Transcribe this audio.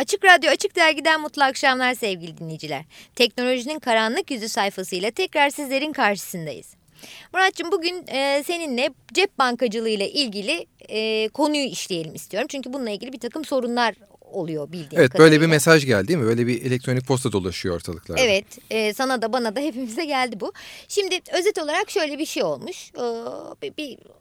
Açık Radyo Açık Dergi'den mutlu akşamlar sevgili dinleyiciler. Teknolojinin karanlık yüzü sayfasıyla tekrar sizlerin karşısındayız. Muratçım bugün e, seninle cep bankacılığı ile ilgili e, konuyu işleyelim istiyorum. Çünkü bununla ilgili bir takım sorunlar oluyor bildiğim Evet kadarıyla. böyle bir mesaj geldi değil mi? Böyle bir elektronik posta dolaşıyor ortalıklarda. Evet e, sana da bana da hepimize geldi bu. Şimdi özet olarak şöyle bir şey olmuş. Ee, bir, bir